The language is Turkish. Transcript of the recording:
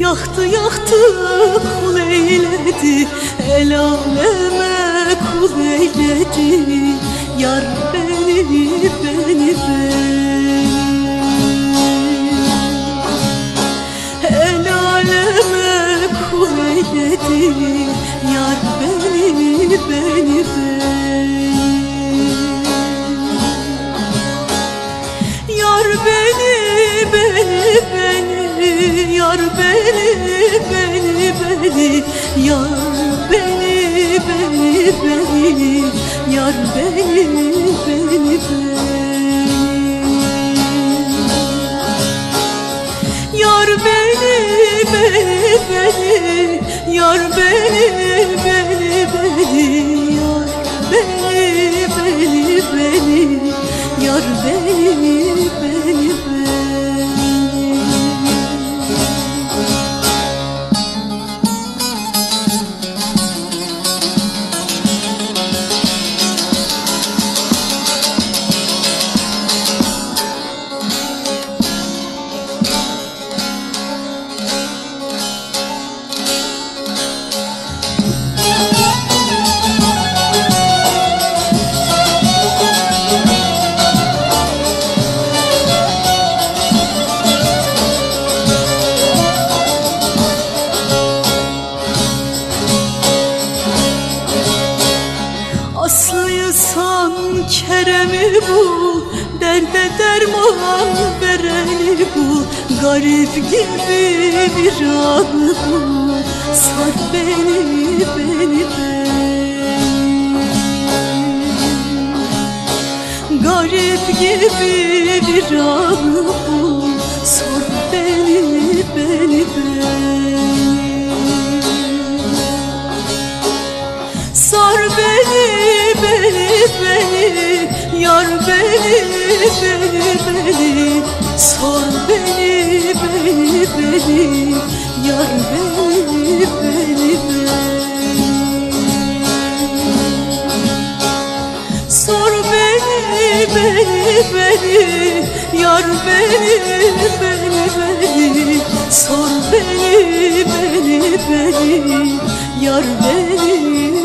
Yaktı yaktı kul eyledi. El aleme kul eyledi. Yar beni Yar beni beni beni Yar beni beni beni Yar beni beni beni Yar beni beni beni Yar beni beni beni Yar beni beni beni Yar beni Aslı'yı san Kerem'i bul Derde derman vereni bul Garip gibi bir anı bul Sar beni beni beni. Garip gibi bir anı bul Sor beni beni beni Sor beni beni beni. Yar beni beni beni Sor beni beni beni. Yar beni beni beni. Sor beni beni beni Yar beni